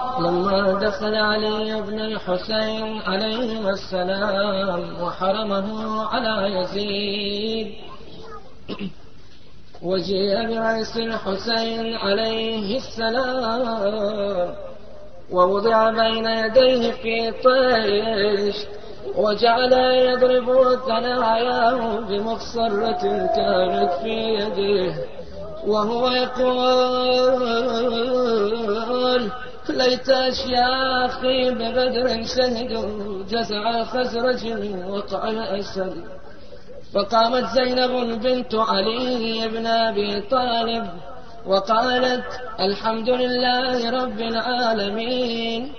لما دخل علي بن الحسين عليهما السلام وحرمه على يزيد وجيء برأس الحسين عليه السلام ووضع بين يديه في طيش وجعل يضرب ثناياه بمخصرة كانت في يده وهو يقول ليت أشياخي ببدر شهدوا جزع خزرج وقع الأسد. فقامت زينب بنت علي بن أبي طالب وقالت الحمد لله رب العالمين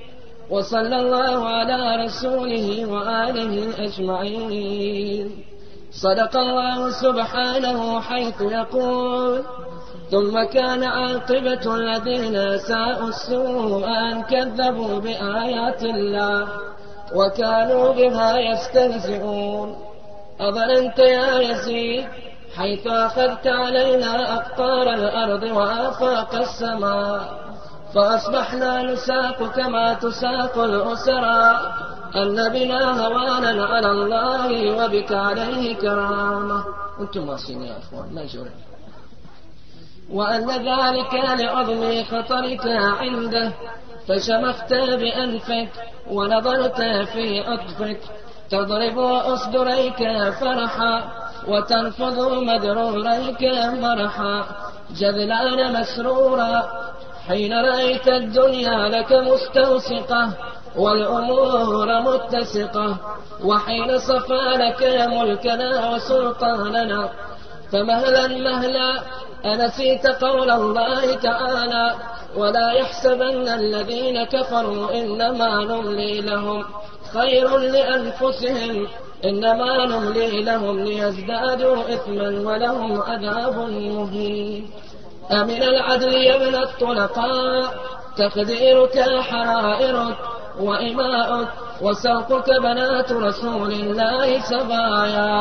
وصلى الله على رسوله وآله أجمعين. صدق الله سبحانه حيث يقول ثم كان عاقبة الذين ساءوا السوء أن كذبوا بآيات الله وكانوا بها يستهزئون. أظننت يا يزيد؟ حيث أخذت علينا أقطار الأرض وآفاق السماء فأصبحنا نساق كما تساق الأسرى. أن بنا هوانا على الله وبك عليه كرامة. أنتم ماشيين يا أخوان ما جرى وأن ذلك لعظم خطرك عنده. فشمخت بأنفك ونظرت في أطفك تضرب أصدريك فرحا وتنفض مدروريك مرحا. جذلان مسرورا حين رأيت الدنيا لك مستوسقة والأمور متسقة. وحين صفى لك ملكنا وسلطاننا فمهلا مهلا أنسيت قول الله تعالى ولا يحسبن الذين كفروا إنما نملي لهم خير لأنفسهم إنما نملي لهم ليزدادوا إثما ولهم عذاب مهين. أمن العدل يا ابن الطلقاء تقديرك حرائرك وإماؤك وسوقك بنات رسول الله سبايا.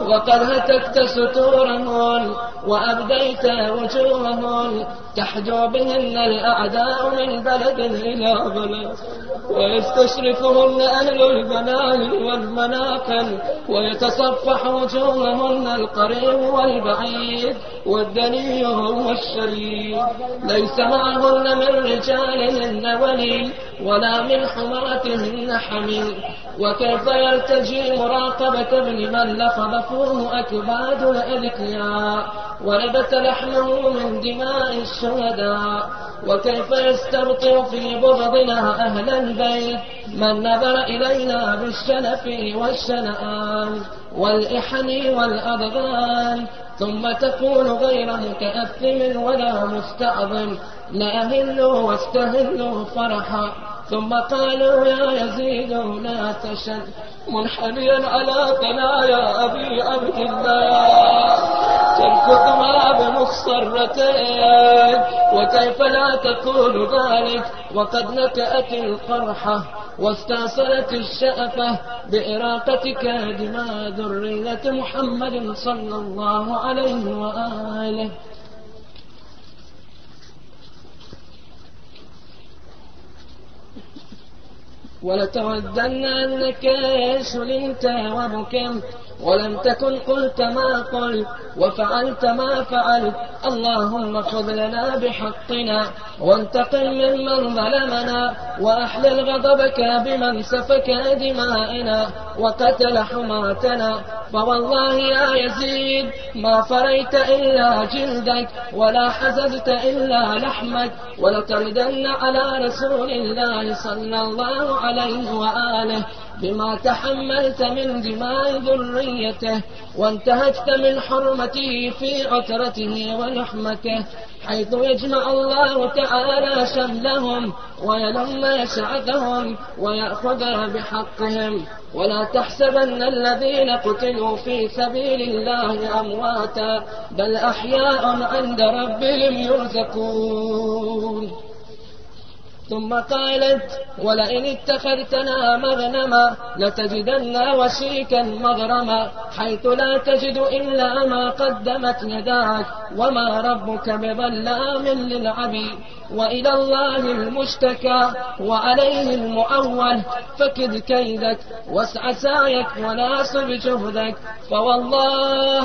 وقد هتكت ستورهن وأبديت وجوههن تحجو بهن الأعداء من بلد إلى بلد ويستشرفهن أهل البنان والمناقل ويتصفح وجوههن القريب والبعيد والدني والشريف. ليس معهن من رجالهن ولي. ولا من حمرتهن حميل وكيف يلتجي مراقبة ابن من لفظ فوه أكباد الأذكياء. ونبت لحمه من دماء الشهداء وكيف يستبطئ في بغضنا أهل البيت؟ من نظر إلينا بالشنف والشنآن والإحن والأضغان ثم تكون غير متأثم ولا مستعظم لا أهلوا واستهلوا فرحا. ثم قالوا يا يزيد لا تشد منحنيا على ثنايا أبي عبد الله. تنكثها بمخصرتين وكيف لا تقول ذلك؟ وقد نكأت القرحة واستأصلت الشأفة بإراقتك دماء ذرية محمد صلى الله عليه وآله. ولتودن أنك سلمت وبكمت ولم تكن قلت ما قلت وفعلت ما فعلت اللهم خذ لنا بحقنا وانتقم ممن ظلمنا وأحلل غضبك بمن سفك دماءنا وقتل حماتنا. فوالله يا يزيد ما فريت إلا جلدك ولا حززت إلا لحمك. ولتردن على رسول الله صلى الله عليه وآله بما تحملت من دماء ذريته وانتهكت من حرمته في عترته ولحمته حيث يجمع الله تعالى شملهم ويلم شعثهم ويأخذ بحقهم. ولا تحسبن الذين قتلوا في سبيل الله أمواتا بل أحياء عند ربهم يرزقون. ثم قالت ولئن اتخذتنا مغنما لتجدن وشيكا مغرما حيث لا تجد إلا ما قدمت يداك وما ربك بظلام للعبيد وإلى الله المشتكى وعليه المؤول فكد كيدك واسع سعيك وناصب جهدك فوالله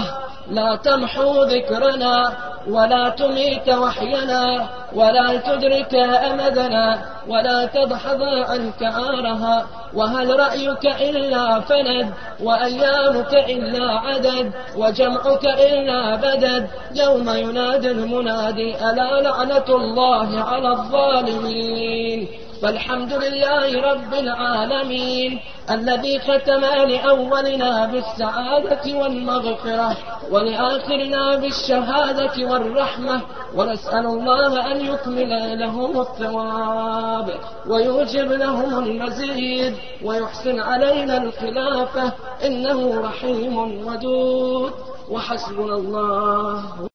لا تمحو ذكرنا ولا تميت وحينا ولا تدرك أمدنا ولا تدحض عنك عارها وهل رأيك إلا فند وأيامك إلا عدد وجمعك إلا بدد يوم ينادي المنادي ألا لعنة الله على الظالمين فالحمد لله رب العالمين الذي ختم لأولنا بالسعادة والمغفرة ولآخرنا بالشهادة والرحمة ونسأل الله أن يكمل لهم الثواب ويوجب لهم المزيد ويحسن علينا الخلافة إنه رحيم ودود وحسبنا الله